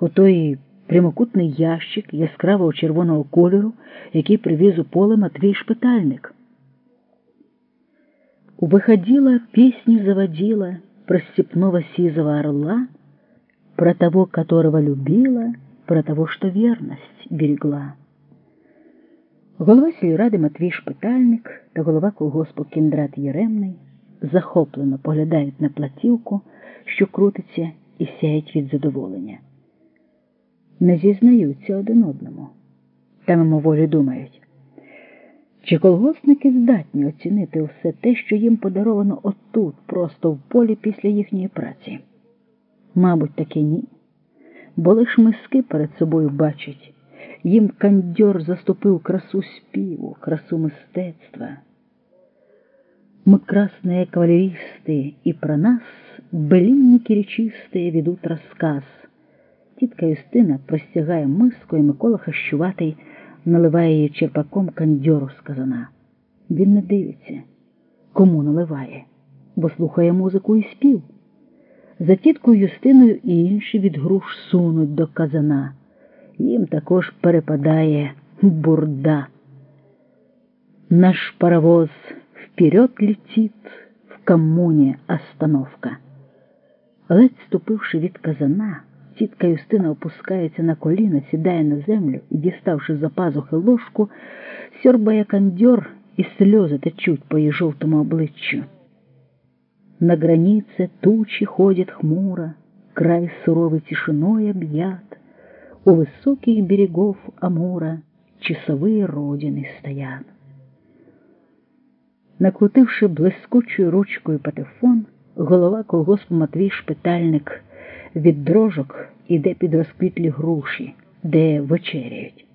у той прямокутний ящик яскравого червоного кольору, який привіз у поле Матвій шпитальник. Выходила, песню заводила про степного сизого орла, про того, которого любила, про того, что верность берегла. Голова сільради Матвій Шпитальник та голова колгоспу Кіндрат Єремний захоплено поглядають на платівку, що крутиться, і сяють від задоволення Не зізнаються один одному, та мимоволі думають. Чи колгоспники здатні оцінити все те, що їм подаровано отут, просто в полі після їхньої праці? Мабуть, таки ні, бо лиш миски перед собою бачать, їм кандьор заступив красу співу, красу мистецтва. Мы красные кавалеристы, и про нас былинники речистые ведут рассказ. Тітка Юстина простягає миску, і Микола Хащуватий наливає її черпаком кандьору з казана. Він не дивиться, кому наливає, бо слухає музику і спів. За тіткою Юстиною і інші від груш сунуть до казана. Їм також перепадає бурда. Наш паровоз вперед летит, в коммуне остановка. Ледь ступивши від казана, тітка Юстина опускається на коліна, сідає на землю і, діставши за пазухи ложку, сьорбає кандьор, і сльози течуть по її жовтому обличчю. На границе тучи ходят хмуро, край суровой тишиной объят, у высоких берегов Амура часовые родины стоят. Накрутивши блискучою ручкою патефон, голова колгоспу Матвій Шпитальник від дрожок іде під розквітлі груші, де вечеряють.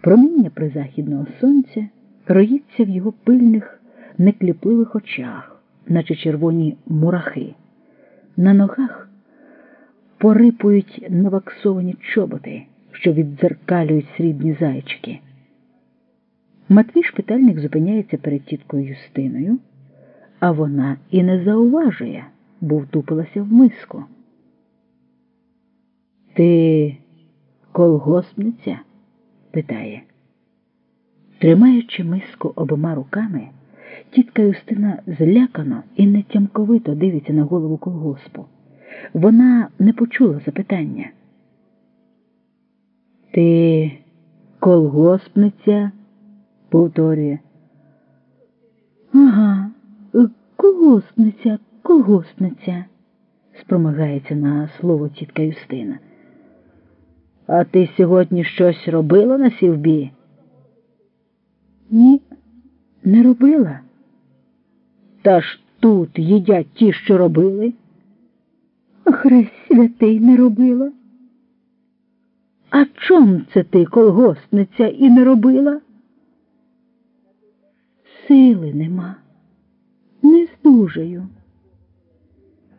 Проміння призахідного сонця роїться в його пильних, некліпливих очах, наче червоні мурахи. На ногах порипують наваксовані чоботи, що віддзеркалюють срібні зайчики. Матвій шпитальник зупиняється перед тіткою Юстиною, а вона і не зауважує, бо втупилася в миску. Ти колгоспниця? питає. Тримаючи миску обома руками, тітка Юстина злякано і нетямковито дивиться на голову колгоспу. Вона не почула запитання. Ти колгоспниця? повторює. Ага, колгоспниця, колгоспниця, спромагається на слово тітка Юстина. А ти сьогодні щось робила на сівбі? Ні, не робила. Та ж тут їдять ті, що робили. Хрест святий не робила. А чом це ти, колгоспниця, і не робила? Сили нема, не здужаю.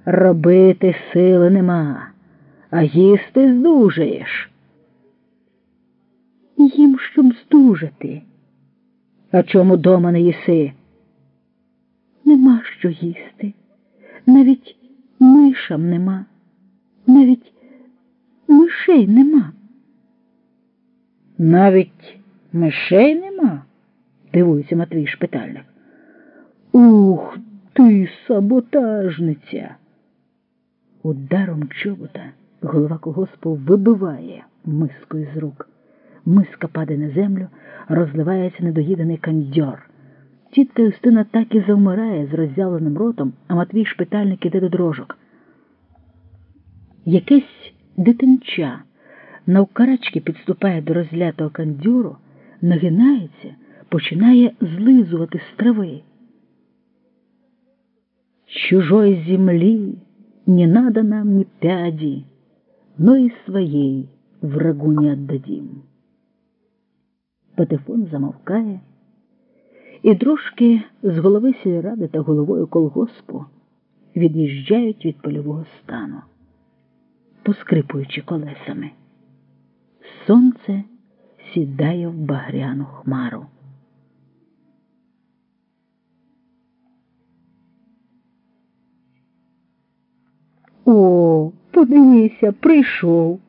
Робити сили нема, а їсти здужаєш. Їм щоб здужати. А чому дома не їси? Нема що їсти. Навіть мишам нема, навіть мишей нема. Навіть мишей нема? дивується Матвій шпитальник. Ух ти, саботажниця. Ударом чобота голова колгоспу вибиває миску із рук. Миска падає на землю, розливається недоїдений кандьор. Тітка Юстина так і завмирає з роззявленим ротом, а Матвій шпитальник іде до дрожок. Якесь дитинча навкарачки підступає до розлятого кандюру, нагинається, починає злизувати з трави. Чужой земли не надо нам ни пяди, но и своей врагу не отдадим. Патефон замовкає, і дружки з голови сільради та головою колгоспу від'їжджають від польового стану, поскрипуючи колесами. Сонце сідає в багряну хмару. О, подивися, прийшов.